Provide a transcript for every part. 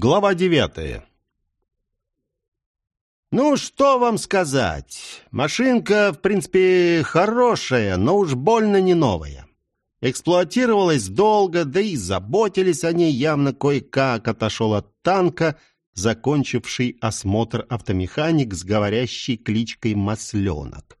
Глава девятая. Ну, что вам сказать? Машинка, в принципе, хорошая, но уж больно не новая. Эксплуатировалась долго, да и заботились о ней явно кое-как. Отошел от танка, закончивший осмотр автомеханик с говорящей кличкой «Масленок».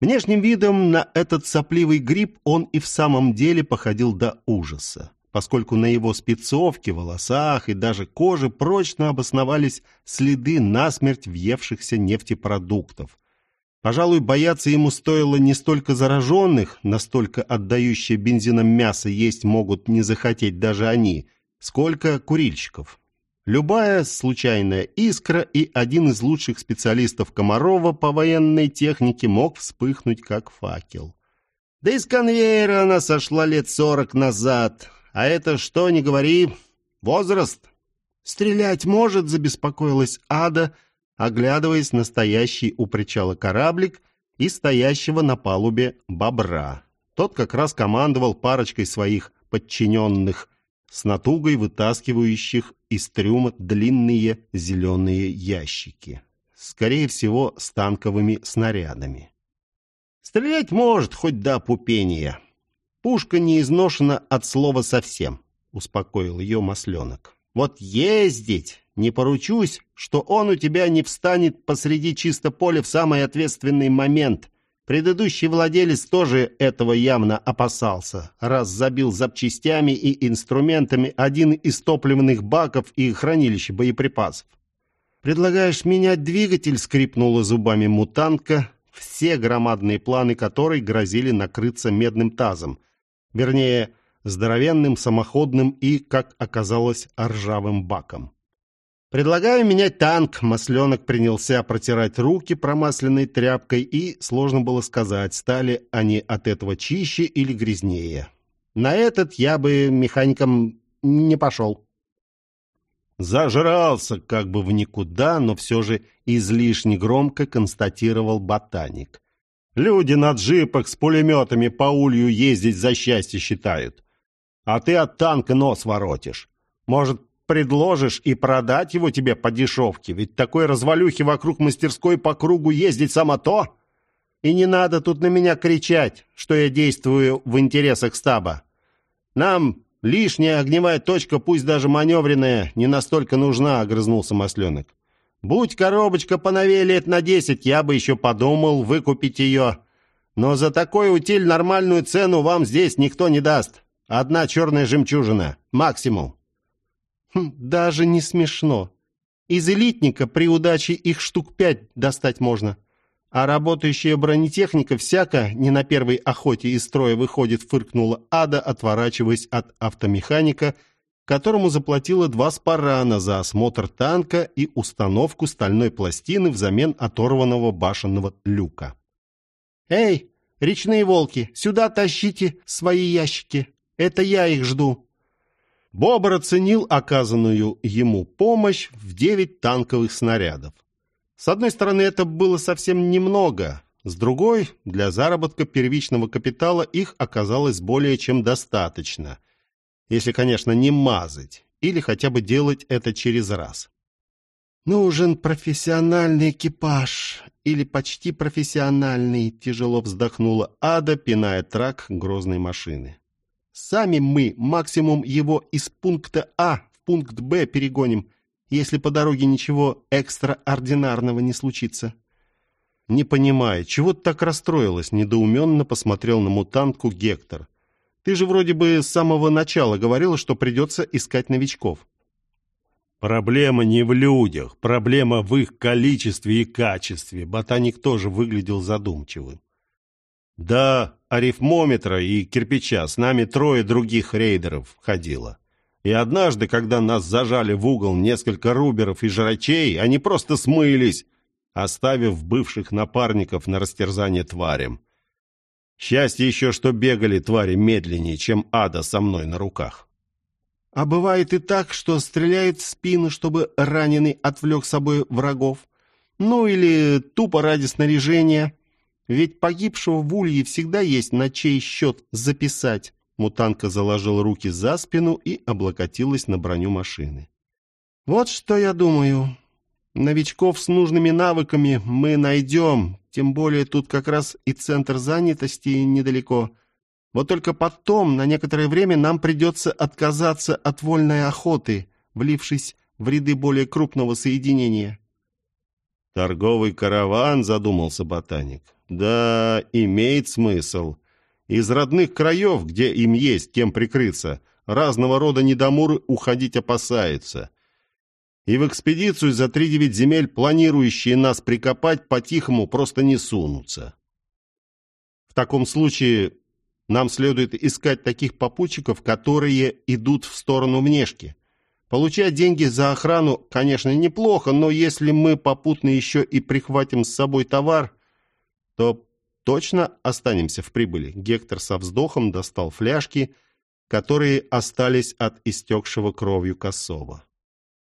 Внешним видом на этот сопливый гриб он и в самом деле походил до ужаса поскольку на его спецовке, волосах и даже коже прочно обосновались следы насмерть въевшихся нефтепродуктов. Пожалуй, бояться ему стоило не столько зараженных, настолько отдающие бензином мясо есть могут не захотеть даже они, сколько курильщиков. Любая случайная искра и один из лучших специалистов Комарова по военной технике мог вспыхнуть как факел. Да из конвейера она сошла лет сорок назад, а это, что ни говори, возраст. Стрелять может, забеспокоилась Ада, оглядываясь на стоящий у причала кораблик и стоящего на палубе бобра. Тот как раз командовал парочкой своих подчиненных, с натугой вытаскивающих из трюма длинные зеленые ящики. Скорее всего, с танковыми снарядами. Стрелять может, хоть до пупения. Пушка не изношена от слова совсем, успокоил ее масленок. Вот ездить, не поручусь, что он у тебя не встанет посреди чисто поля в самый ответственный момент. Предыдущий владелец тоже этого явно опасался, раз забил запчастями и инструментами один из топливных баков и хранилища боеприпасов. «Предлагаешь менять двигатель?» — скрипнула зубами мутантка, все громадные планы которой грозили накрыться медным тазом — Вернее, здоровенным самоходным и, как оказалось, ржавым баком. «Предлагаю менять танк», — Масленок принялся протирать руки промасленной тряпкой, и сложно было сказать, стали они от этого чище или грязнее. На этот я бы механиком не пошел. Зажрался как бы в никуда, но все же излишне громко констатировал ботаник. Люди на джипах с пулеметами по улью ездить за счастье считают. А ты от танка нос воротишь. Может, предложишь и продать его тебе по дешевке? Ведь такой развалюхи вокруг мастерской по кругу ездить само то. И не надо тут на меня кричать, что я действую в интересах стаба. Нам лишняя огневая точка, пусть даже маневренная, не настолько нужна, огрызнулся Масленок. Будь коробочка поновее лет на десять, я бы еще подумал выкупить ее. Но за такой утиль нормальную цену вам здесь никто не даст. Одна черная жемчужина. Максимум. Хм, даже не смешно. Из элитника при удаче их штук пять достать можно. А работающая бронетехника всяко не на первой охоте из строя выходит, фыркнула Ада, отворачиваясь от автомеханика – которому заплатила два спарана за осмотр танка и установку стальной пластины взамен оторванного башенного люка. «Эй, речные волки, сюда тащите свои ящики. Это я их жду». Бобр оценил оказанную ему помощь в девять танковых снарядов. С одной стороны, это было совсем немного, с другой, для заработка первичного капитала их оказалось более чем достаточно – если, конечно, не мазать, или хотя бы делать это через раз. «Нужен профессиональный экипаж, или почти профессиональный», тяжело вздохнула Ада, пиная трак грозной машины. «Сами мы максимум его из пункта А в пункт Б перегоним, если по дороге ничего экстраординарного не случится». «Не понимаю, чего ты так расстроилась?» недоуменно посмотрел на мутантку Гектор. Ты же вроде бы с самого начала говорила, что придется искать новичков. Проблема не в людях, проблема в их количестве и качестве. Ботаник тоже выглядел задумчивым. Да, арифмометра и кирпича с нами трое других рейдеров ходило. И однажды, когда нас зажали в угол несколько руберов и жрачей, они просто смылись, оставив бывших напарников на растерзание тварям. Счастье еще, что бегали твари медленнее, чем ада со мной на руках. А бывает и так, что стреляют в спину, чтобы раненый отвлек собой врагов. Ну или тупо ради снаряжения. Ведь погибшего в улье всегда есть на чей счет записать. Мутанка заложила руки за спину и облокотилась на броню машины. Вот что я думаю. Новичков с нужными навыками мы найдем, тем более тут как раз и центр занятости недалеко. Вот только потом, на некоторое время, нам придется отказаться от вольной охоты, влившись в ряды более крупного соединения. Торговый караван, задумался ботаник. Да, имеет смысл. Из родных краев, где им есть кем прикрыться, разного рода недомуры уходить опасаются. И в экспедицию за три девять земель, планирующие нас прикопать, по-тихому просто не сунутся. В таком случае нам следует искать таких попутчиков, которые идут в сторону внешки. Получать деньги за охрану, конечно, неплохо, но если мы попутно еще и прихватим с собой товар, то точно останемся в прибыли. Гектор со вздохом достал фляжки, которые остались от истекшего кровью косого.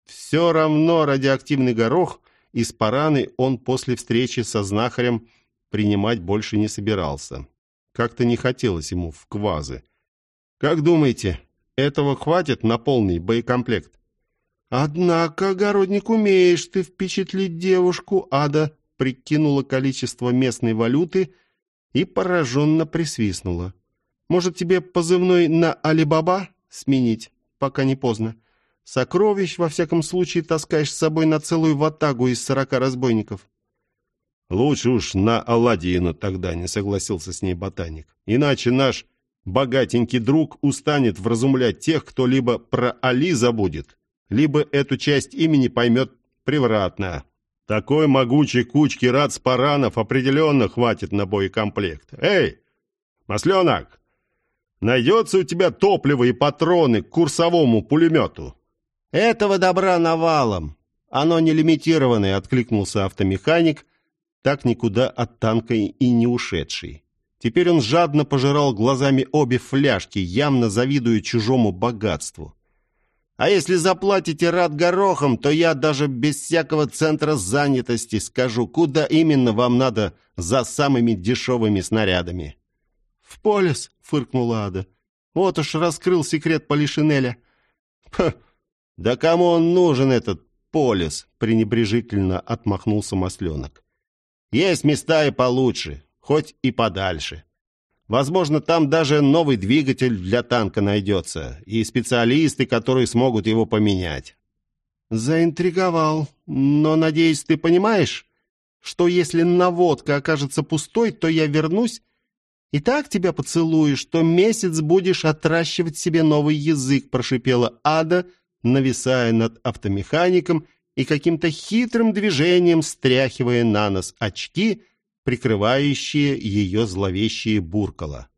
Все равно радиоактивный горох из параны он после встречи со знахарем принимать больше не собирался. Как-то не хотелось ему в квазы. Как думаете, этого хватит на полный боекомплект? Однако, огородник, умеешь ты впечатлить девушку, Ада прикинула количество местной валюты и пораженно присвистнула. Может, тебе позывной на Алибаба сменить, пока не поздно? Сокровищ, во всяком случае, таскаешь с собой на целую ватагу из сорока разбойников. Лучше уж на Аладдина тогда не согласился с ней ботаник. Иначе наш богатенький друг устанет вразумлять тех, кто либо про Али забудет, либо эту часть имени поймет превратно. Такой могучей кучки рац-паранов определенно хватит на боекомплект. Эй, масленок, найдется у тебя топливо и патроны к курсовому пулемету? Этого добра навалом. Оно не лимитированное, откликнулся автомеханик, так никуда от танка и не ушедший. Теперь он жадно пожирал глазами обе фляжки, явно завидуя чужому богатству. А если заплатите рад горохом, то я даже без всякого центра занятости скажу, куда именно вам надо за самыми дешевыми снарядами. — В полис, — фыркнула Ада. — Вот уж раскрыл секрет Полишинеля. — Да кому он нужен, этот полис? — пренебрежительно отмахнулся масленок. Есть места и получше, хоть и подальше. Возможно, там даже новый двигатель для танка найдется, и специалисты, которые смогут его поменять. Заинтриговал, но, надеюсь, ты понимаешь, что если наводка окажется пустой, то я вернусь и так тебя поцелую, что месяц будешь отращивать себе новый язык, прошипела Ада, нависая над автомехаником и каким-то хитрым движением стряхивая на нос очки, прикрывающие ее зловещие буркала.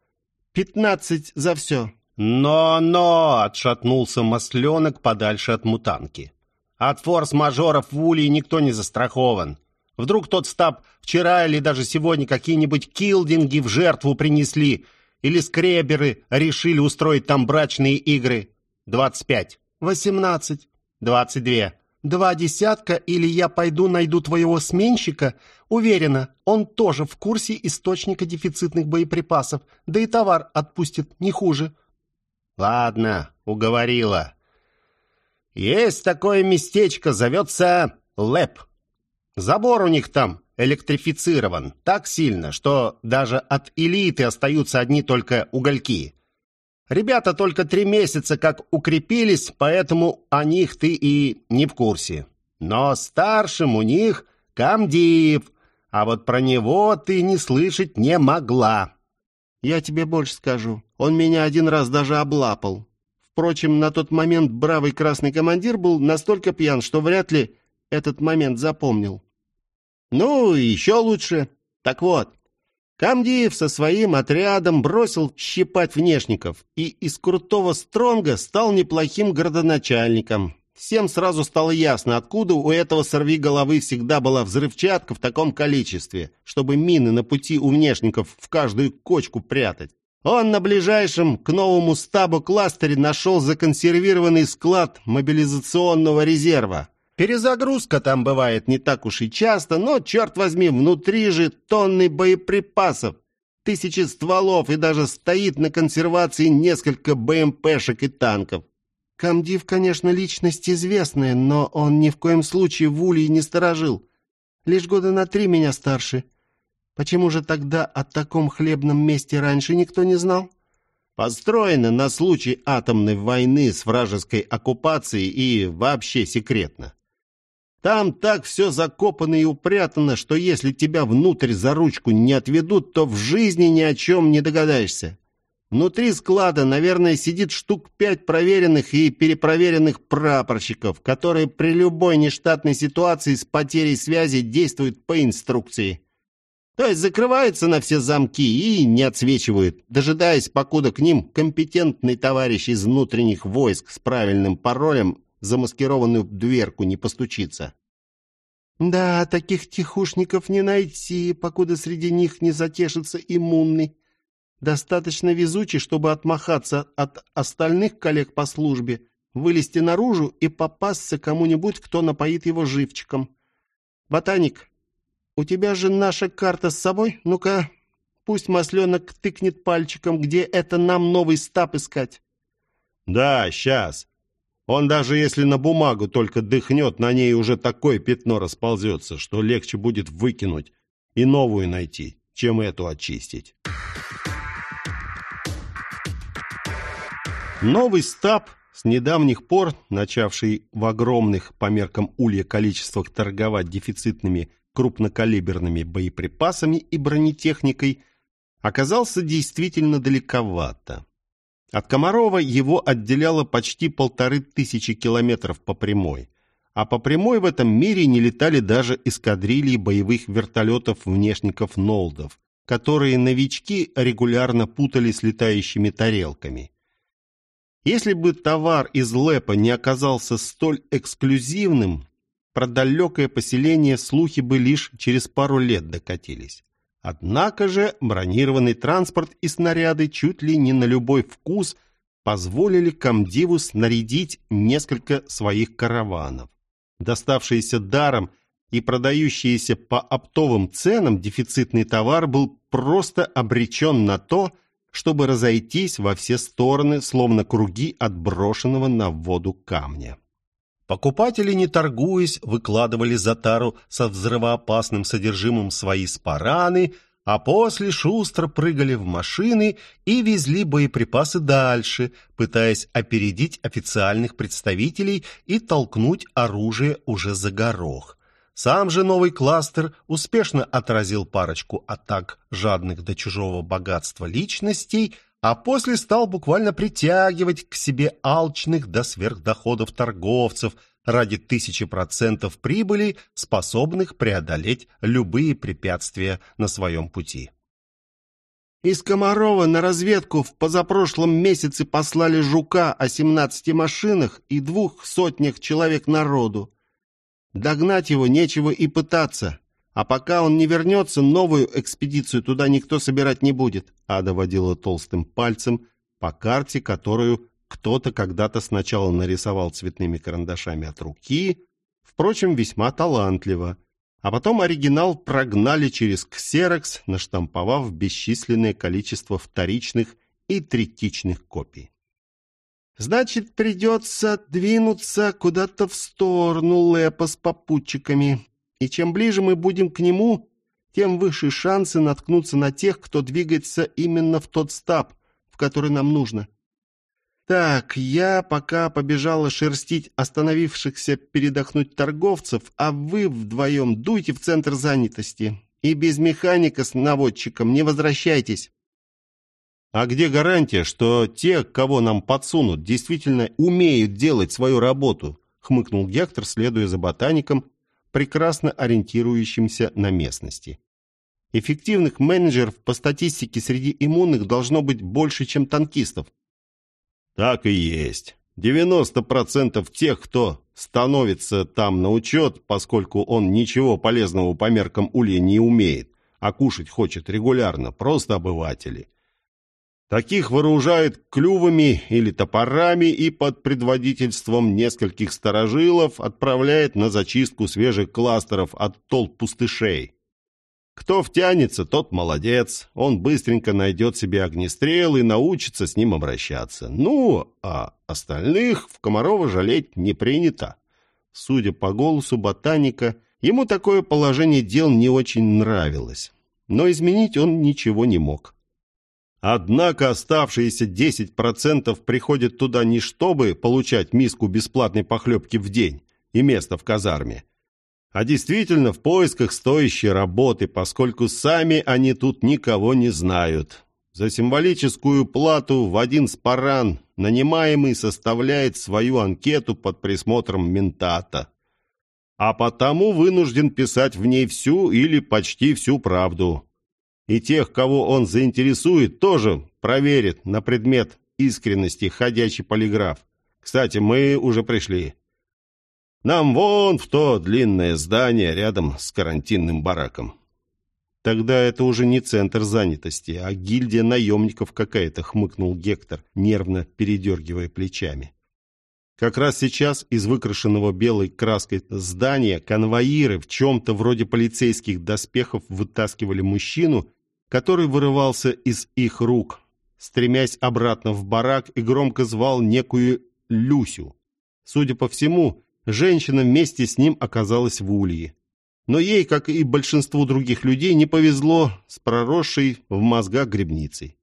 «Пятнадцать за все!» «Но-но!» — отшатнулся масленок подальше от мутанки. «От форс-мажоров в Улии никто не застрахован. Вдруг тот стаб вчера или даже сегодня какие-нибудь килдинги в жертву принесли, или скреберы решили устроить там брачные игры. Двадцать пять. Восемнадцать. Двадцать две. Два десятка, или я пойду найду твоего сменщика. Уверена, он тоже в курсе источника дефицитных боеприпасов, да и товар отпустит не хуже. Ладно, уговорила. Есть такое местечко, зовется Лэп. Забор у них там электрифицирован так сильно, что даже от элиты остаются одни только угольки. Ребята только три месяца как укрепились, поэтому о них ты и не в курсе. Но старшим у них комдив, а вот про него ты не слышать не могла. Я тебе больше скажу. Он меня один раз даже облапал. Впрочем, на тот момент бравый красный командир был настолько пьян, что вряд ли этот момент запомнил. Ну, еще лучше. Так вот, Камдиев со своим отрядом бросил щипать внешников и из крутого стронга стал неплохим городоначальником. Всем сразу стало ясно, откуда у этого сорвиголовы всегда была взрывчатка в таком количестве, чтобы мины на пути у внешников в каждую кочку прятать. Он на ближайшем к новому стабу кластере нашел законсервированный склад мобилизационного резерва. Перезагрузка там бывает не так уж и часто, но, черт возьми, внутри же тонны боеприпасов, тысячи стволов и даже стоит на консервации несколько БМПшек и танков. Камдив, конечно, личность известная, но он ни в коем случае в Улье не сторожил. Лишь года на три меня старше. Почему же тогда о таком хлебном месте раньше никто не знал? Построено на случай атомной войны с вражеской оккупацией и вообще секретно. Там так все закопано и упрятано, что если тебя внутрь за ручку не отведут, то в жизни ни о чем не догадаешься. Внутри склада, наверное, сидит штук пять проверенных и перепроверенных прапорщиков, которые при любой нештатной ситуации с потерей связи действуют по инструкции. То есть закрываются на все замки и не отсвечивают, дожидаясь, покуда к ним компетентный товарищ из внутренних войск с правильным паролем замаскированную дверку не постучится. Да, таких тихушников не найти, покуда среди них не затешится иммунный. Достаточно везучий, чтобы отмахаться от остальных коллег по службе, вылезти наружу и попасться кому-нибудь, кто напоит его живчиком. Ботаник, у тебя же наша карта с собой? Ну-ка, пусть масленок тыкнет пальчиком, где это нам новый стап искать. Да, сейчас. Он даже если на бумагу только дыхнет, на ней уже такое пятно расползется, что легче будет выкинуть и новую найти, чем эту очистить. Новый стаб, с недавних пор начавший в огромных по меркам улья количествах торговать дефицитными крупнокалиберными боеприпасами и бронетехникой, оказался действительно далековато. От Комарова его отделяло почти полторы тысячи километров по прямой, а по прямой в этом мире не летали даже эскадрильи боевых вертолетов-внешников Нолдов, которые новички регулярно путали с летающими тарелками. Если бы товар из Лэпа не оказался столь эксклюзивным, про далекое поселение слухи бы лишь через пару лет докатились. Однако же бронированный транспорт и снаряды чуть ли не на любой вкус позволили комдиву снарядить несколько своих караванов. Доставшиеся даром и продающиеся по оптовым ценам дефицитный товар был просто обречен на то, чтобы разойтись во все стороны, словно круги отброшенного на воду камня. Покупатели, не торгуясь, выкладывали за тару со взрывоопасным содержимым свои спараны, а после шустро прыгали в машины и везли боеприпасы дальше, пытаясь опередить официальных представителей и толкнуть оружие уже за горох. Сам же новый кластер успешно отразил парочку атак жадных до чужого богатства личностей – а после стал буквально притягивать к себе алчных до сверхдоходов торговцев ради тысячи процентов прибыли, способных преодолеть любые препятствия на своем пути. Из Комарова на разведку в позапрошлом месяце послали жука о 17 машинах и двух сотнях человек народу. Догнать его нечего и пытаться. А пока он не вернется, новую экспедицию туда никто собирать не будет. Ада водила толстым пальцем по карте, которую кто-то когда-то сначала нарисовал цветными карандашами от руки, впрочем, весьма талантливо, а потом оригинал прогнали через ксерокс, наштамповав бесчисленное количество вторичных и третичных копий. Значит, придется двинуться куда-то в сторону Лепа с попутчиками, и чем ближе мы будем к нему, тем выше шансы наткнуться на тех, кто двигается именно в тот стаб, в который нам нужно. Так, я пока побежала шерстить остановившихся передохнуть торговцев, а вы вдвоем дуйте в центр занятости. И без механика с наводчиком не возвращайтесь. А где гарантия, что те, кого нам подсунут, действительно умеют делать свою работу? Хмыкнул Гектор, следуя за ботаником прекрасно ориентирующимся на местности. Эффективных менеджеров по статистике среди иммунных должно быть больше, чем танкистов. Так и есть. 90% тех, кто становится там на учет, поскольку он ничего полезного по меркам улья не умеет, а кушать хочет регулярно, просто обыватели. Таких вооружают клювами или топорами и под предводительством нескольких старожилов отправляет на зачистку свежих кластеров от толп пустышей. Кто втянется, тот молодец. Он быстренько найдет себе огнестрел и научится с ним обращаться. Ну, а остальных в Комарова жалеть не принято. Судя по голосу ботаника, ему такое положение дел не очень нравилось. Но изменить он ничего не мог. Однако оставшиеся 10% приходят туда не чтобы получать миску бесплатной похлебки в день и место в казарме, а действительно в поисках стоящей работы, поскольку сами они тут никого не знают. За символическую плату в один спаран нанимаемый составляет свою анкету под присмотром ментата. А потому вынужден писать в ней всю или почти всю правду. И тех, кого он заинтересует, тоже проверит на предмет искренности ходячий полиграф. Кстати, мы уже пришли. Нам вон в то длинное здание рядом с карантинным бараком. Тогда это уже не центр занятости, а гильдия наемников какая-то, хмыкнул Гектор, нервно передергивая плечами. Как раз сейчас из выкрашенного белой краской здания конвоиры в чем-то вроде полицейских доспехов вытаскивали мужчину, который вырывался из их рук, стремясь обратно в барак и громко звал некую Люсю. Судя по всему, Женщина вместе с ним оказалась в улье. Но ей, как и большинству других людей, не повезло с проросшей в мозгах гребницей.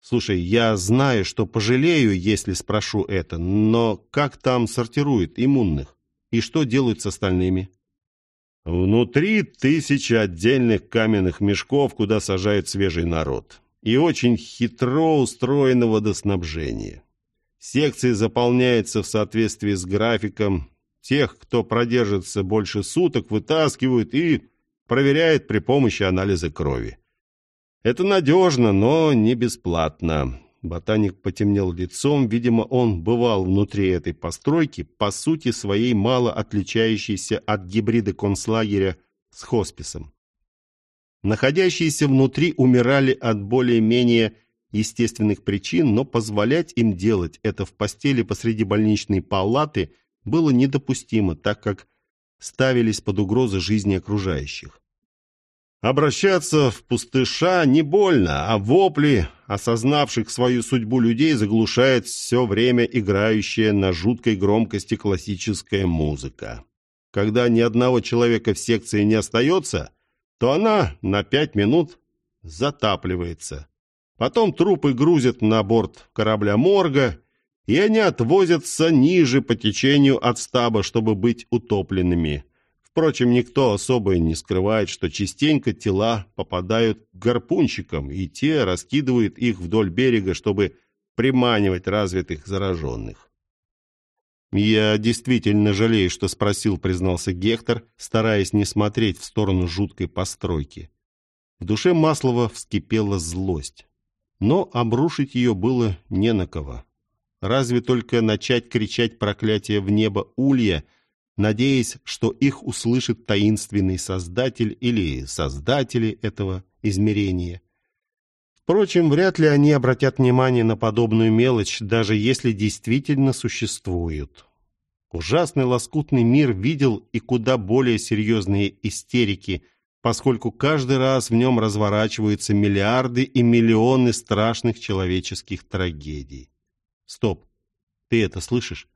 Слушай, я знаю, что пожалею, если спрошу это, но как там сортируют иммунных? И что делают с остальными? Внутри тысячи отдельных каменных мешков, куда сажают свежий народ. И очень хитро устроено водоснабжение. Секции заполняются в соответствии с графиком. Тех, кто продержится больше суток, вытаскивают и проверяют при помощи анализа крови. Это надежно, но не бесплатно. Ботаник потемнел лицом, видимо, он бывал внутри этой постройки, по сути своей мало отличающейся от гибрида концлагеря с хосписом. Находящиеся внутри умирали от более-менее естественных причин, но позволять им делать это в постели посреди больничной палаты было недопустимо, так как ставились под угрозу жизни окружающих. Обращаться в пустыша не больно, а вопли, осознавших свою судьбу людей, заглушает все время играющая на жуткой громкости классическая музыка. Когда ни одного человека в секции не остается, то она на пять минут затапливается. Потом трупы грузят на борт корабля «Морга», и они отвозятся ниже по течению от стаба, чтобы быть утопленными. Впрочем, никто особо и не скрывает, что частенько тела попадают к гарпунщикам, и те раскидывают их вдоль берега, чтобы приманивать развитых зараженных. «Я действительно жалею, что спросил», — признался Гектор, стараясь не смотреть в сторону жуткой постройки. В душе Маслова вскипела злость но обрушить ее было не на кого. Разве только начать кричать проклятие в небо улья, надеясь, что их услышит таинственный создатель или создатели этого измерения. Впрочем, вряд ли они обратят внимание на подобную мелочь, даже если действительно существуют. Ужасный лоскутный мир видел и куда более серьезные истерики – поскольку каждый раз в нем разворачиваются миллиарды и миллионы страшных человеческих трагедий. Стоп, ты это слышишь?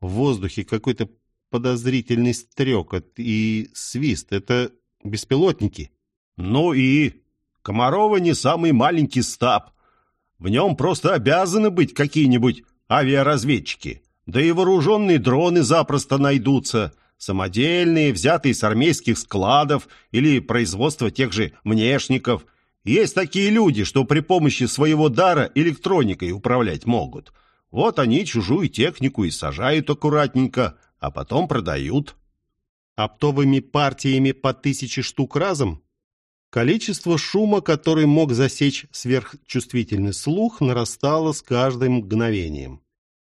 В воздухе какой-то подозрительный стрекот и свист. Это беспилотники? Ну и... Комарова не самый маленький стаб. В нем просто обязаны быть какие-нибудь авиаразведчики. Да и вооруженные дроны запросто найдутся — самодельные, взятые с армейских складов или производства тех же внешников. Есть такие люди, что при помощи своего дара электроникой управлять могут. Вот они чужую технику и сажают аккуратненько, а потом продают. Оптовыми партиями по тысяче штук разом? Количество шума, который мог засечь сверхчувствительный слух, нарастало с каждым мгновением.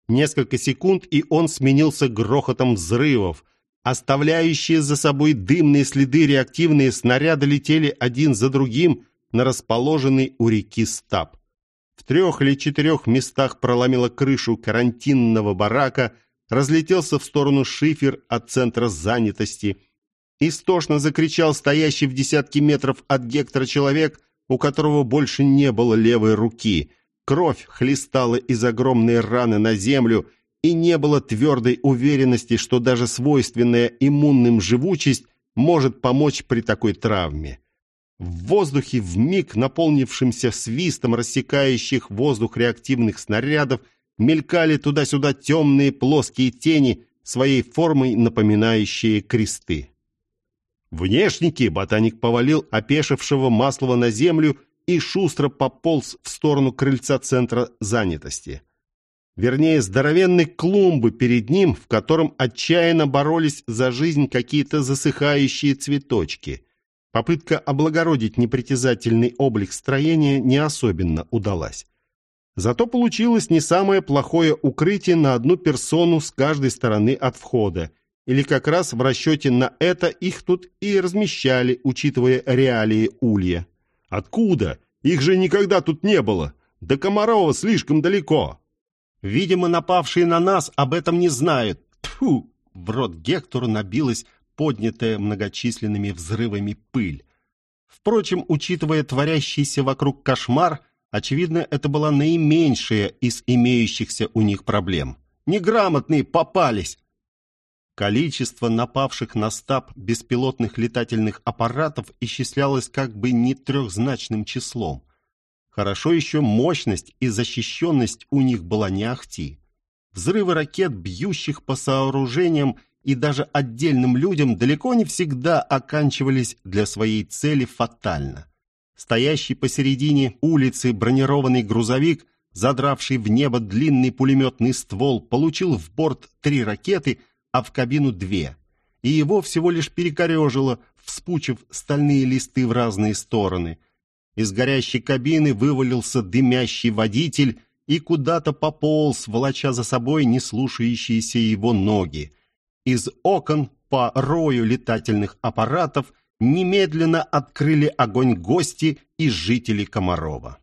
Несколько секунд, и он сменился грохотом взрывов, Оставляющие за собой дымные следы реактивные снаряды летели один за другим на расположенный у реки стаб. В трех или четырех местах проломило крышу карантинного барака, разлетелся в сторону шифер от центра занятости. Истошно закричал стоящий в десятки метров от Гектора человек, у которого больше не было левой руки. Кровь хлестала из огромной раны на землю, и не было твердой уверенности, что даже свойственная иммунным живучесть может помочь при такой травме. В воздухе, в миг наполнившимся свистом рассекающих воздух реактивных снарядов, мелькали туда-сюда темные плоские тени, своей формой напоминающие кресты. Внешники ботаник повалил опешившего Маслова на землю и шустро пополз в сторону крыльца центра занятости. Вернее, здоровенной клумбы перед ним, в котором отчаянно боролись за жизнь какие-то засыхающие цветочки. Попытка облагородить непритязательный облик строения не особенно удалась. Зато получилось не самое плохое укрытие на одну персону с каждой стороны от входа. Или как раз в расчете на это их тут и размещали, учитывая реалии улья. Откуда? Их же никогда тут не было. До Комарова слишком далеко. Видимо, напавшие на нас об этом не знают. Тьфу! В рот Гектору набилась поднятая многочисленными взрывами пыль. Впрочем, учитывая творящийся вокруг кошмар, Очевидно, это была наименьшая из имеющихся у них проблем. Неграмотные попались. Количество напавших на стаб беспилотных летательных аппаратов исчислялось как бы не трехзначным числом. Хорошо еще мощность и защищенность у них была не ахти. Взрывы ракет, бьющих по сооружениям и даже отдельным людям, далеко не всегда оканчивались для своей цели фатально. Стоящий посередине улицы бронированный грузовик, задравший в небо длинный пулеметный ствол, получил в борт три ракеты, а в кабину две. И его всего лишь перекорежило, вспучив стальные листы в разные стороны. Из горящей кабины вывалился дымящий водитель и куда-то пополз, волоча за собой неслушающиеся его ноги. Из окон по рою летательных аппаратов – немедленно открыли огонь гости и жители Комарова.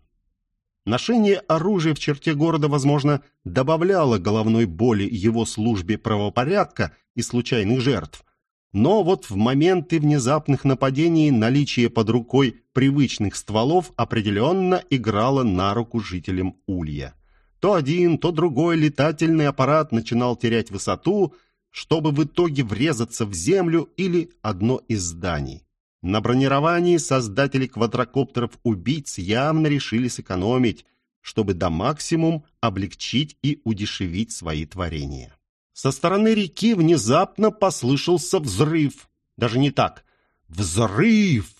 Ношение оружия в черте города, возможно, добавляло головной боли его службе правопорядка и случайных жертв. Но вот в моменты внезапных нападений наличие под рукой привычных стволов определенно играло на руку жителям Улья. То один, то другой летательный аппарат начинал терять высоту, чтобы в итоге врезаться в землю или одно из зданий. На бронировании создатели квадрокоптеров-убийц явно решили сэкономить, чтобы до максимум облегчить и удешевить свои творения. Со стороны реки внезапно послышался взрыв. Даже не так. Взрыв!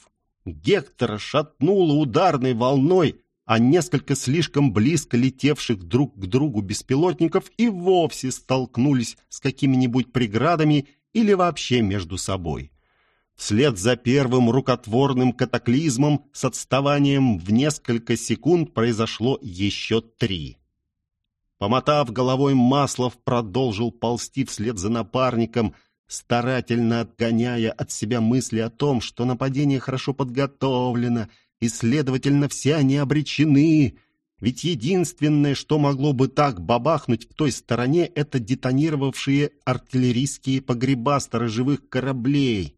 Гектора шатнуло ударной волной, а несколько слишком близко летевших друг к другу беспилотников и вовсе столкнулись с какими-нибудь преградами или вообще между собой. Вслед за первым рукотворным катаклизмом с отставанием в несколько секунд произошло еще три. Помотав головой, Маслов продолжил ползти вслед за напарником, старательно отгоняя от себя мысли о том, что нападение хорошо подготовлено, и, следовательно, все они обречены. Ведь единственное, что могло бы так бабахнуть в той стороне, это детонировавшие артиллерийские погреба сторожевых кораблей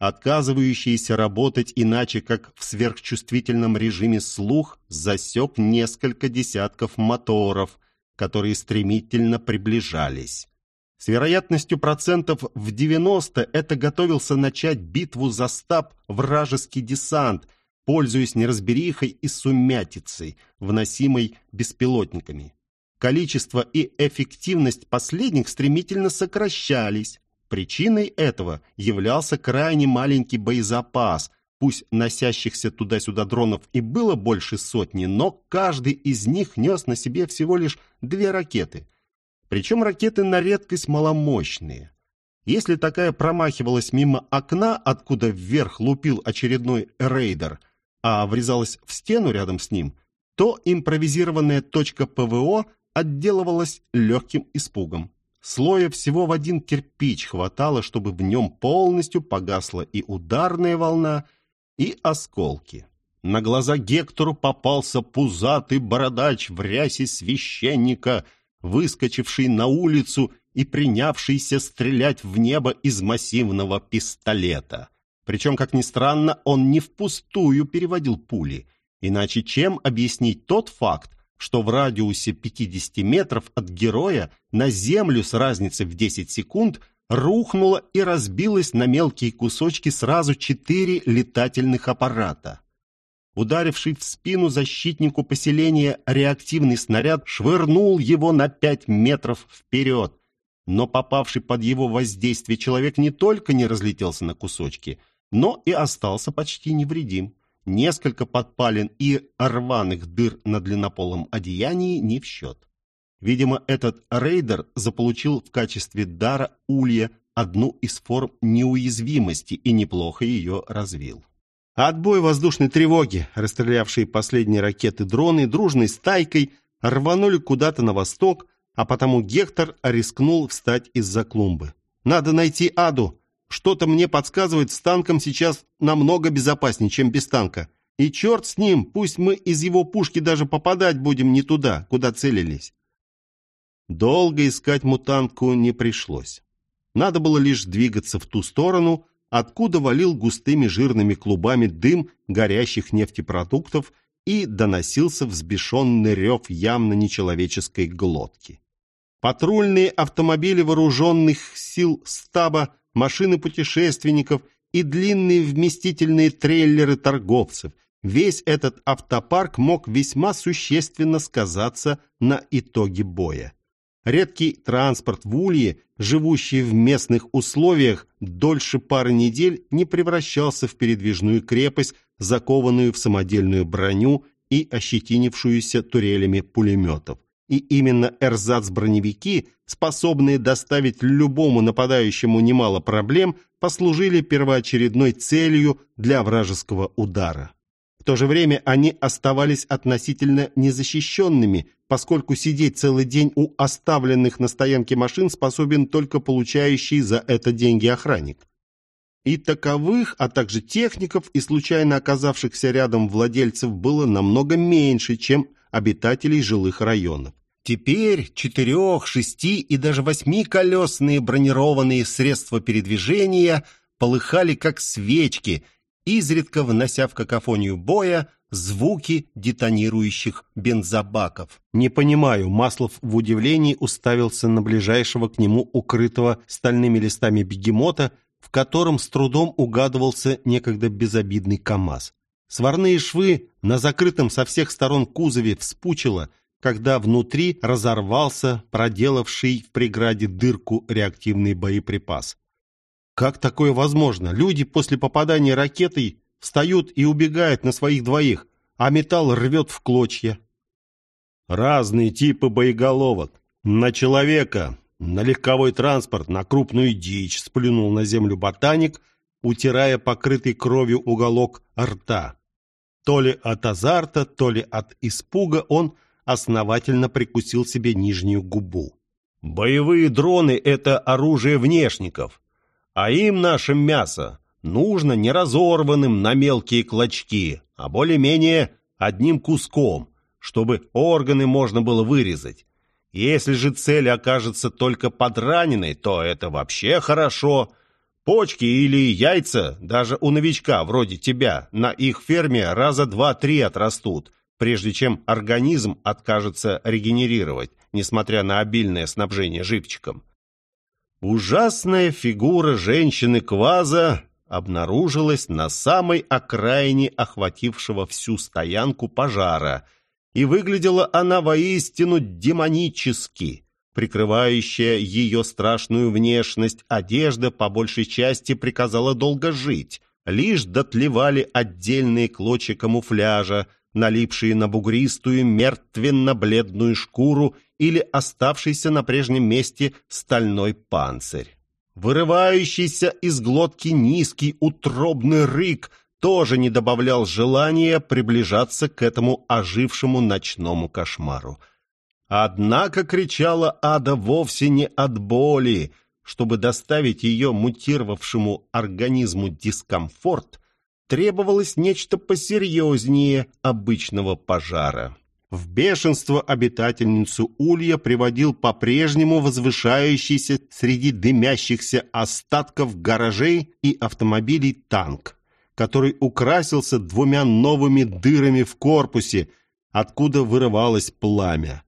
отказывающийся работать иначе, как в сверхчувствительном режиме слух, засек несколько десятков моторов, которые стремительно приближались. С вероятностью процентов в 90 это готовился начать битву за стаб вражеский десант, пользуясь неразберихой и сумятицей, вносимой беспилотниками. Количество и эффективность последних стремительно сокращались, Причиной этого являлся крайне маленький боезапас, пусть носящихся туда-сюда дронов и было больше сотни, но каждый из них нес на себе всего лишь две ракеты. Причем ракеты на редкость маломощные. Если такая промахивалась мимо окна, откуда вверх лупил очередной рейдер, а врезалась в стену рядом с ним, то импровизированная точка ПВО отделывалась легким испугом. Слоя всего в один кирпич хватало, чтобы в нем полностью погасла и ударная волна, и осколки. На глаза Гектору попался пузатый бородач в рясе священника, выскочивший на улицу и принявшийся стрелять в небо из массивного пистолета. Причем, как ни странно, он не впустую переводил пули. Иначе чем объяснить тот факт, что в радиусе 50 метров от героя на землю с разницей в 10 секунд рухнуло и разбилось на мелкие кусочки сразу четыре летательных аппарата. Ударивший в спину защитнику поселения реактивный снаряд швырнул его на 5 метров вперед. Но попавший под его воздействие человек не только не разлетелся на кусочки, но и остался почти невредим. Несколько подпалин и рваных дыр на длиннополом одеянии не в счет. Видимо, этот рейдер заполучил в качестве дара улья одну из форм неуязвимости и неплохо ее развил. Отбой воздушной тревоги, расстрелявшие последние ракеты-дроны, дружной стайкой рванули куда-то на восток, а потому Гектор рискнул встать из-за клумбы. «Надо найти Аду!» Что-то мне подсказывает, с танком сейчас намного безопаснее, чем без танка. И черт с ним, пусть мы из его пушки даже попадать будем не туда, куда целились. Долго искать мутантку не пришлось. Надо было лишь двигаться в ту сторону, откуда валил густыми жирными клубами дым горящих нефтепродуктов и доносился взбешенный рев явно нечеловеческой глотки. Патрульные автомобили вооруженных сил стаба машины путешественников и длинные вместительные трейлеры торговцев. Весь этот автопарк мог весьма существенно сказаться на итоге боя. Редкий транспорт в Улье, живущий в местных условиях дольше пары недель, не превращался в передвижную крепость, закованную в самодельную броню и ощетинившуюся турелями пулеметов. И именно эрзац-броневики, способные доставить любому нападающему немало проблем, послужили первоочередной целью для вражеского удара. В то же время они оставались относительно незащищенными, поскольку сидеть целый день у оставленных на стоянке машин способен только получающий за это деньги охранник. И таковых, а также техников и случайно оказавшихся рядом владельцев было намного меньше, чем обитателей жилых районов. Теперь четырех, шести и даже восьмиколесные бронированные средства передвижения полыхали как свечки, изредка внося в какофонию боя звуки детонирующих бензобаков. Не понимаю, Маслов в удивлении уставился на ближайшего к нему укрытого стальными листами бегемота, в котором с трудом угадывался некогда безобидный КАМАЗ. Сварные швы на закрытом со всех сторон кузове вспучило, когда внутри разорвался проделавший в преграде дырку реактивный боеприпас. Как такое возможно? Люди после попадания ракетой встают и убегают на своих двоих, а металл рвет в клочья. Разные типы боеголовок. На человека, на легковой транспорт, на крупную дичь, сплюнул на землю ботаник, утирая покрытый кровью уголок рта. То ли от азарта, то ли от испуга он основательно прикусил себе нижнюю губу. «Боевые дроны — это оружие внешников, а им наше мясо нужно не разорванным на мелкие клочки, а более-менее одним куском, чтобы органы можно было вырезать. Если же цель окажется только подраненной, то это вообще хорошо. Почки или яйца, даже у новичка вроде тебя, на их ферме раза два-три отрастут, прежде чем организм откажется регенерировать, несмотря на обильное снабжение живчиком. Ужасная фигура женщины-кваза обнаружилась на самой окраине охватившего всю стоянку пожара, и выглядела она воистину демонически. Прикрывающая ее страшную внешность одежда по большей части приказала долго жить, лишь дотлевали отдельные клочья камуфляжа, налипшие на бугристую мертвенно-бледную шкуру или оставшийся на прежнем месте стальной панцирь. Вырывающийся из глотки низкий утробный рык тоже не добавлял желания приближаться к этому ожившему ночному кошмару. Однако кричала ада вовсе не от боли. Чтобы доставить ее мутировавшему организму дискомфорт, требовалось нечто посерьезнее обычного пожара. В бешенство обитательницу Улья приводил по-прежнему возвышающийся среди дымящихся остатков гаражей и автомобилей танк, который украсился двумя новыми дырами в корпусе, откуда вырывалось пламя.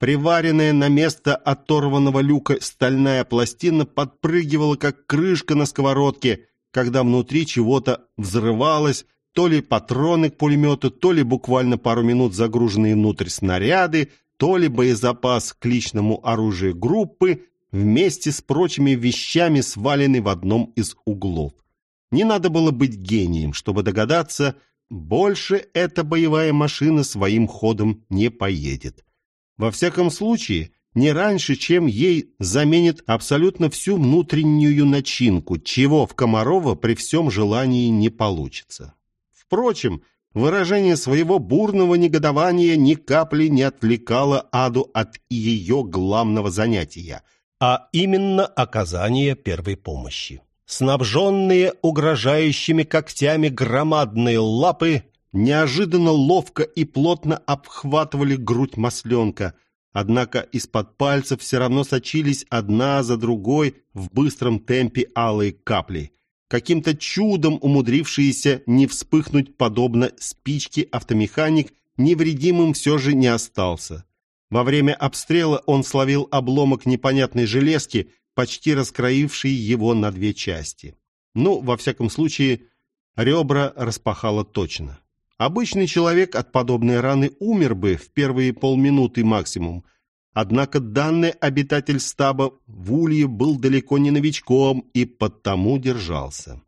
Приваренная на место оторванного люка стальная пластина подпрыгивала, как крышка на сковородке, когда внутри чего-то взрывалось, то ли патроны к пулемету, то ли буквально пару минут загруженные внутрь снаряды, то ли боезапас к личному оружию группы вместе с прочими вещами свалены в одном из углов. Не надо было быть гением, чтобы догадаться, больше эта боевая машина своим ходом не поедет. Во всяком случае, не раньше, чем ей заменит абсолютно всю внутреннюю начинку, чего в Комарова при всем желании не получится. Впрочем, выражение своего бурного негодования ни капли не отвлекало Аду от ее главного занятия, а именно оказание первой помощи. Снабженные угрожающими когтями громадные лапы неожиданно ловко и плотно обхватывали грудь масленка, однако из-под пальцев все равно сочились одна за другой в быстром темпе алые капли каким-то чудом умудрившиеся не вспыхнуть подобно спичке автомеханик невредимым все же не остался. Во время обстрела он словил обломок непонятной железки, почти раскроивший его на две части. Ну, во всяком случае, ребра распахало точно. Обычный человек от подобной раны умер бы в первые полминуты максимум, Однако данный обитатель стаба в Улье был далеко не новичком и потому держался.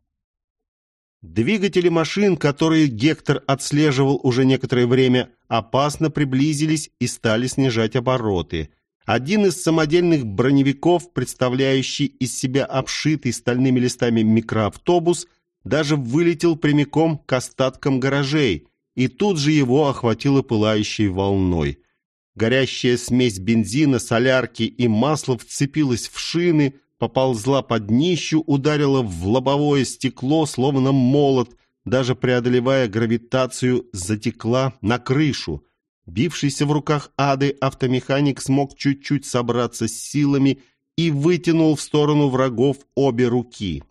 Двигатели машин, которые Гектор отслеживал уже некоторое время, опасно приблизились и стали снижать обороты. Один из самодельных броневиков, представляющий из себя обшитый стальными листами микроавтобус, даже вылетел прямиком к остаткам гаражей, и тут же его охватило пылающей волной – Горящая смесь бензина, солярки и масла вцепилась в шины, поползла под днищу, ударила в лобовое стекло, словно молот, даже преодолевая гравитацию, затекла на крышу. Бившийся в руках ады автомеханик смог чуть-чуть собраться с силами и вытянул в сторону врагов обе руки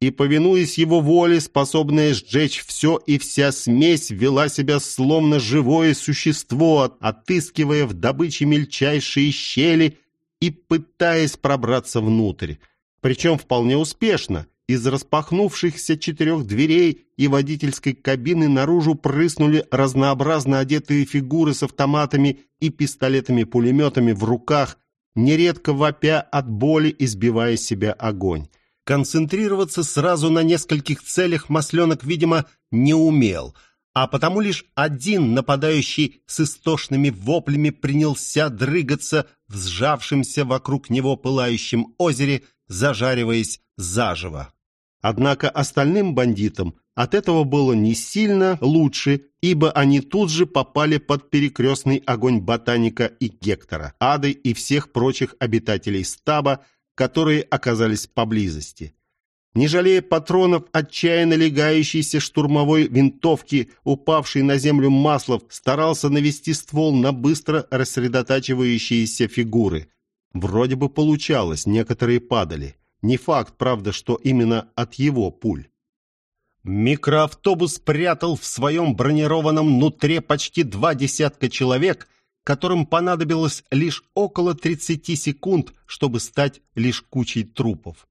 и, повинуясь его воле, способная сжечь все и вся смесь, вела себя словно живое существо, отыскивая в добыче мельчайшие щели и пытаясь пробраться внутрь. Причем вполне успешно. Из распахнувшихся четырех дверей и водительской кабины наружу прыснули разнообразно одетые фигуры с автоматами и пистолетами-пулеметами в руках, нередко вопя от боли и сбивая себя огонь. Концентрироваться сразу на нескольких целях масленок, видимо, не умел, а потому лишь один нападающий с истошными воплями принялся дрыгаться в сжавшемся вокруг него пылающем озере, зажариваясь заживо. Однако остальным бандитам от этого было не сильно лучше, ибо они тут же попали под перекрестный огонь ботаника и Гектора, Ады и всех прочих обитателей стаба, которые оказались поблизости. Не жалея патронов отчаянно легающейся штурмовой винтовки, упавший на землю Маслов старался навести ствол на быстро рассредотачивающиеся фигуры. Вроде бы получалось, некоторые падали. Не факт, правда, что именно от его пуль. Микроавтобус прятал в своем бронированном нутре почти два десятка человек – которым понадобилось лишь около 30 секунд, чтобы стать лишь кучей трупов.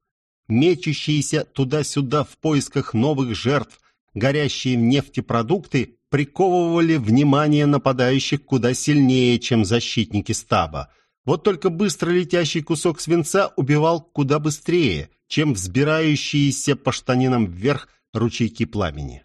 Мечущиеся туда-сюда в поисках новых жертв, горящие в нефтепродукты приковывали внимание нападающих куда сильнее, чем защитники стаба. Вот только быстро летящий кусок свинца убивал куда быстрее, чем взбирающиеся по штанинам вверх ручейки пламени.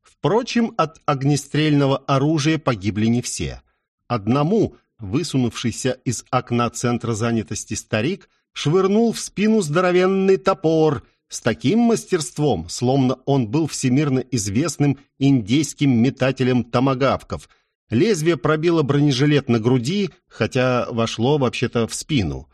Впрочем, от огнестрельного оружия погибли не все – Одному, высунувшийся из окна центра занятости старик, швырнул в спину здоровенный топор с таким мастерством, словно он был всемирно известным индейским метателем томагавков. Лезвие пробило бронежилет на груди, хотя вошло вообще-то в спину.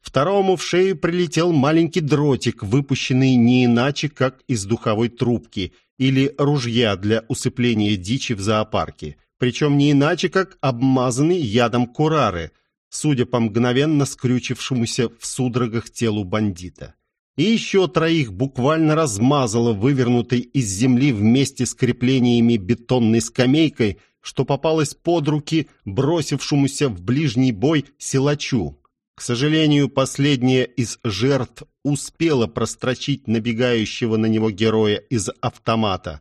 Второму в шею прилетел маленький дротик, выпущенный не иначе, как из духовой трубки или ружья для усыпления дичи в зоопарке. Причем не иначе, как обмазанный ядом курары, судя по мгновенно скрючившемуся в судорогах телу бандита. И еще троих буквально размазало вывернутой из земли вместе с креплениями бетонной скамейкой, что попалось под руки бросившемуся в ближний бой силачу. К сожалению, последняя из жертв успела прострочить набегающего на него героя из автомата,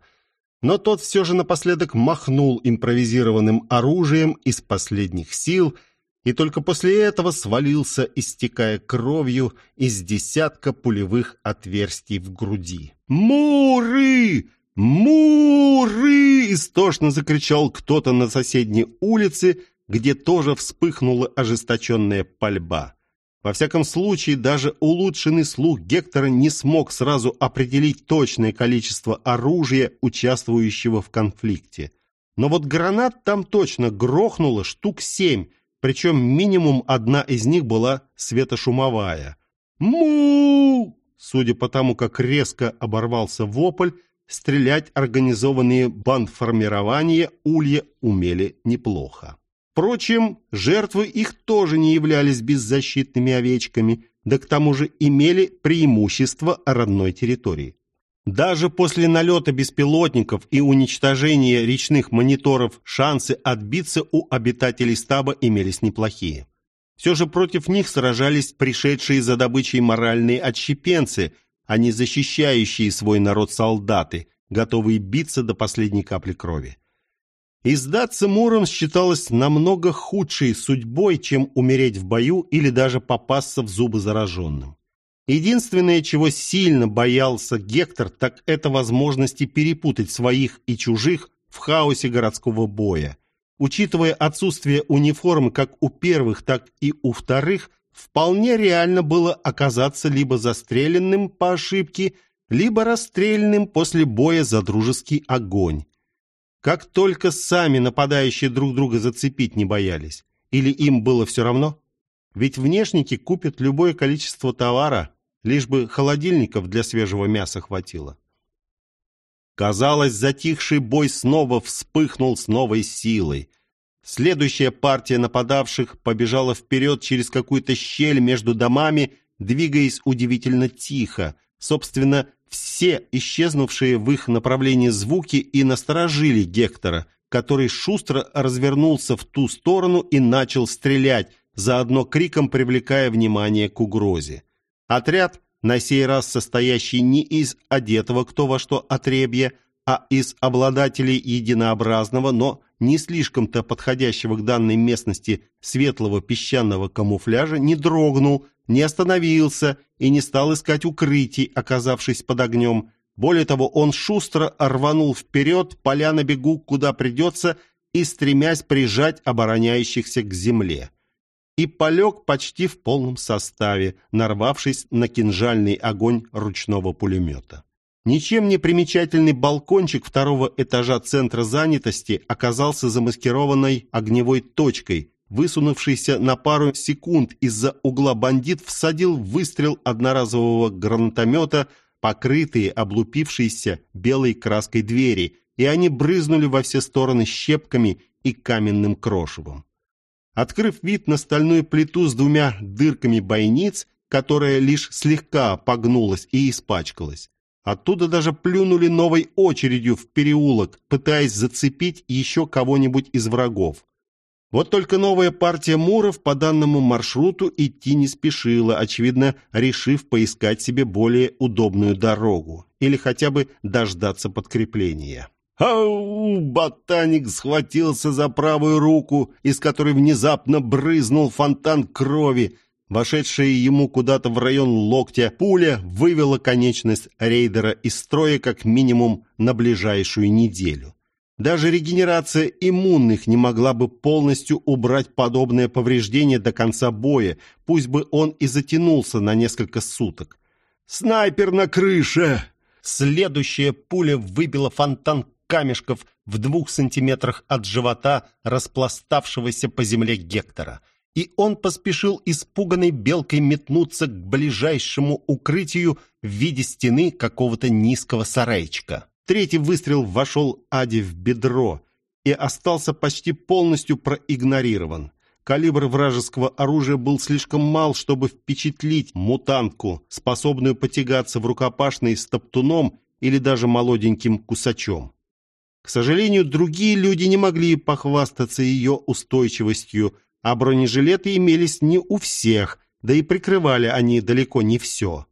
но тот все же напоследок махнул импровизированным оружием из последних сил и только после этого свалился, истекая кровью из десятка пулевых отверстий в груди. «Муры! Муры!» — истошно закричал кто-то на соседней улице, где тоже вспыхнула ожесточенная пальба. Во всяком случае, даже улучшенный слух Гектора не смог сразу определить точное количество оружия, участвующего в конфликте. Но вот гранат там точно грохнуло штук семь, причем минимум одна из них была светошумовая. му Судя по тому, как резко оборвался вопль, стрелять организованные бандформирования улья умели неплохо. Впрочем, жертвы их тоже не являлись беззащитными овечками, да к тому же имели преимущество родной территории. Даже после налета беспилотников и уничтожения речных мониторов шансы отбиться у обитателей стаба имелись неплохие. Все же против них сражались пришедшие за добычей моральные отщепенцы, а не защищающие свой народ солдаты, готовые биться до последней капли крови. И сдаться Муром считалось намного худшей судьбой, чем умереть в бою или даже попасться в зубы зараженным. Единственное, чего сильно боялся Гектор, так это возможности перепутать своих и чужих в хаосе городского боя. Учитывая отсутствие униформы как у первых, так и у вторых, вполне реально было оказаться либо застреленным по ошибке, либо расстрелянным после боя за дружеский огонь. Как только сами нападающие друг друга зацепить не боялись. Или им было все равно? Ведь внешники купят любое количество товара, лишь бы холодильников для свежего мяса хватило. Казалось, затихший бой снова вспыхнул с новой силой. Следующая партия нападавших побежала вперед через какую-то щель между домами, двигаясь удивительно тихо. Собственно, все исчезнувшие в их направлении звуки и насторожили Гектора, который шустро развернулся в ту сторону и начал стрелять, заодно криком привлекая внимание к угрозе. Отряд, на сей раз состоящий не из одетого кто во что отребья, а из обладателей единообразного, но не слишком-то подходящего к данной местности светлого песчаного камуфляжа, не дрогнул, не остановился и не стал искать укрытий, оказавшись под огнем. Более того, он шустро рванул вперед, поля на бегу, куда придется, и стремясь прижать обороняющихся к земле. И полег почти в полном составе, нарвавшись на кинжальный огонь ручного пулемета. Ничем не примечательный балкончик второго этажа центра занятости оказался замаскированной огневой точкой, Высунувшийся на пару секунд из-за угла бандит всадил выстрел одноразового гранатомета, покрытые облупившейся белой краской двери, и они брызнули во все стороны щепками и каменным крошевом. Открыв вид на стальную плиту с двумя дырками бойниц, которая лишь слегка погнулась и испачкалась, оттуда даже плюнули новой очередью в переулок, пытаясь зацепить еще кого-нибудь из врагов. Вот только новая партия Муров по данному маршруту идти не спешила, очевидно, решив поискать себе более удобную дорогу или хотя бы дождаться подкрепления. Ау! Ботаник схватился за правую руку, из которой внезапно брызнул фонтан крови. Вошедшая ему куда-то в район локтя пуля вывела конечность рейдера из строя как минимум на ближайшую неделю. Даже регенерация иммунных не могла бы полностью убрать подобное повреждение до конца боя, пусть бы он и затянулся на несколько суток. «Снайпер на крыше!» Следующая пуля выбила фонтан камешков в двух сантиметрах от живота распластавшегося по земле Гектора. И он поспешил испуганной белкой метнуться к ближайшему укрытию в виде стены какого-то низкого сарайчика. Третий выстрел вошел Аде в бедро, и остался почти полностью проигнорирован. Калибр вражеского оружия был слишком мал, чтобы впечатлить мутантку, способную потягаться в рукопашной с топтуном или даже молоденьким кусачом. К сожалению, другие люди не могли похвастаться ее устойчивостью, а бронежилеты имелись не у всех, да и прикрывали они далеко не все.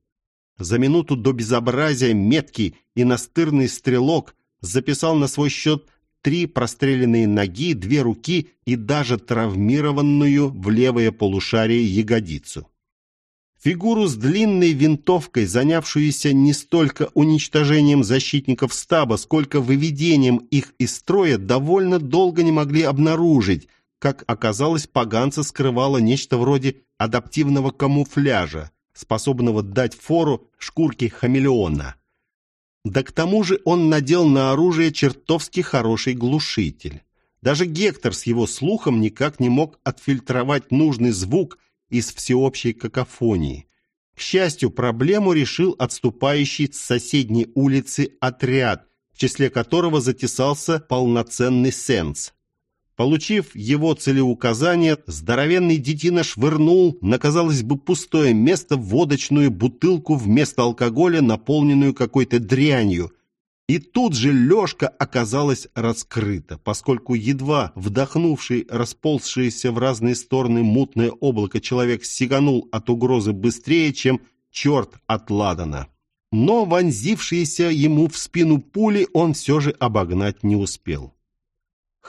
За минуту до безобразия меткий и настырный стрелок записал на свой счет три простреленные ноги, две руки и даже травмированную в левое полушарие ягодицу. Фигуру с длинной винтовкой, занявшуюся не столько уничтожением защитников стаба, сколько выведением их из строя, довольно долго не могли обнаружить. Как оказалось, поганца скрывало нечто вроде адаптивного камуфляжа, способного дать фору шкурке хамелеона. Да к тому же он надел на оружие чертовски хороший глушитель. Даже Гектор с его слухом никак не мог отфильтровать нужный звук из всеобщей какофонии. К счастью, проблему решил отступающий с соседней улицы отряд, в числе которого затесался полноценный сенс. Получив его целеуказание, здоровенный детина швырнул на, казалось бы, пустое место водочную бутылку вместо алкоголя, наполненную какой-то дрянью. И тут же Лешка оказалась раскрыта, поскольку едва вдохнувший расползшееся в разные стороны мутное облако человек сиганул от угрозы быстрее, чем черт от ладана. Но вонзившиеся ему в спину пули он все же обогнать не успел.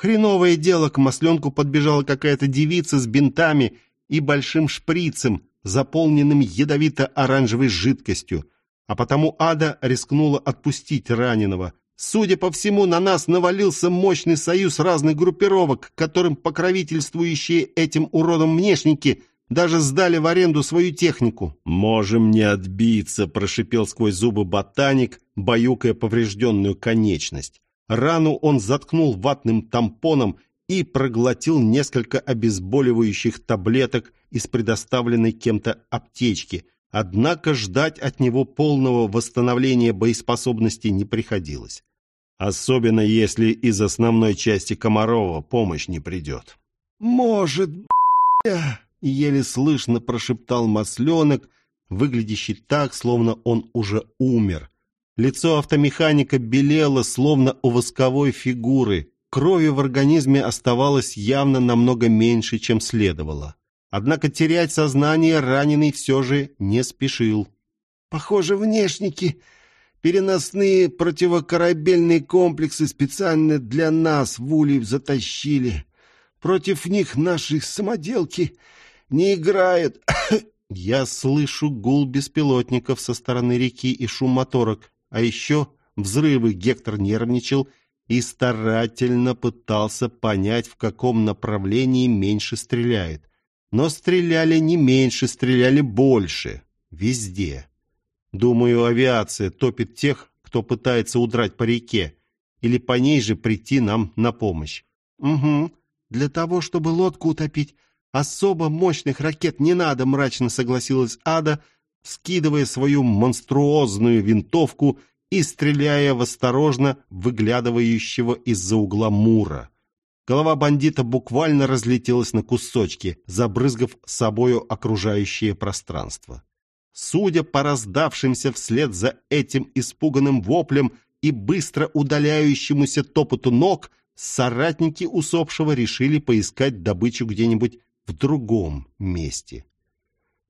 Хреновое дело, к масленку подбежала какая-то девица с бинтами и большим шприцем, заполненным ядовито-оранжевой жидкостью, а потому Ада рискнула отпустить раненого. Судя по всему, на нас навалился мощный союз разных группировок, которым покровительствующие этим уродом внешники даже сдали в аренду свою технику. «Можем не отбиться», — прошипел сквозь зубы ботаник, баюкая поврежденную конечность. Рану он заткнул ватным тампоном и проглотил несколько обезболивающих таблеток из предоставленной кем-то аптечки. Однако ждать от него полного восстановления боеспособности не приходилось. Особенно если из основной части Комарова помощь не придет. «Может, б***я!» — еле слышно прошептал масленок, выглядящий так, словно он уже умер. Лицо автомеханика белело, словно у восковой фигуры. Крови в организме оставалось явно намного меньше, чем следовало. Однако терять сознание раненый все же не спешил. «Похоже, внешники переносные противокорабельные комплексы специально для нас в Улей затащили. Против них наши самоделки не играют». Я слышу гул беспилотников со стороны реки и шум моторок. А еще взрывы Гектор нервничал и старательно пытался понять, в каком направлении меньше стреляет. Но стреляли не меньше, стреляли больше. Везде. Думаю, авиация топит тех, кто пытается удрать по реке, или по ней же прийти нам на помощь. Угу. Для того, чтобы лодку утопить, особо мощных ракет не надо, мрачно согласилась Ада, скидывая свою монструозную винтовку и стреляя в осторожно выглядывающего из-за угла Мура. Голова бандита буквально разлетелась на кусочки, забрызгав собою окружающее пространство. Судя по раздавшимся вслед за этим испуганным воплем и быстро удаляющемуся топоту ног, соратники усопшего решили поискать добычу где-нибудь в другом месте.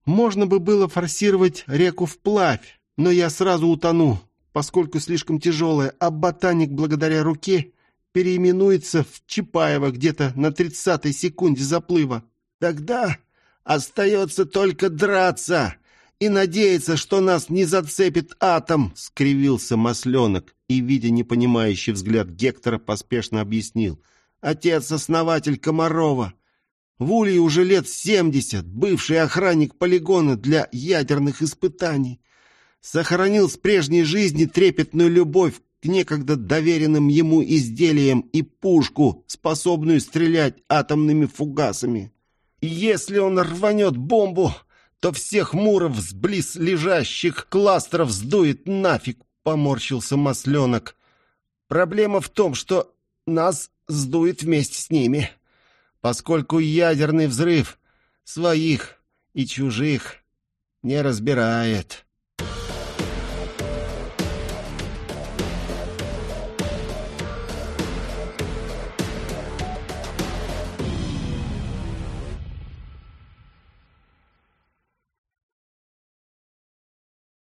Можно бы было форсировать реку вплавь, но я сразу утону, поскольку слишком тяжелая, а ботаник благодаря руке переименуется в Чапаева где-то на тридцатой секунде заплыва. Тогда остается только драться и надеяться, что нас не зацепит атом, — скривился масленок и, видя непонимающий взгляд Гектора, поспешно объяснил. Отец-основатель Комарова. В Улье уже лет семьдесят, бывший охранник полигона для ядерных испытаний. Сохранил с прежней жизни трепетную любовь к некогда доверенным ему изделиям и пушку, способную стрелять атомными фугасами. Если он рванет бомбу, то всех муров с близ лежащих кластеров сдует нафиг, поморщился масленок. Проблема в том, что нас сдует вместе с ними, поскольку ядерный взрыв своих и чужих не разбирает.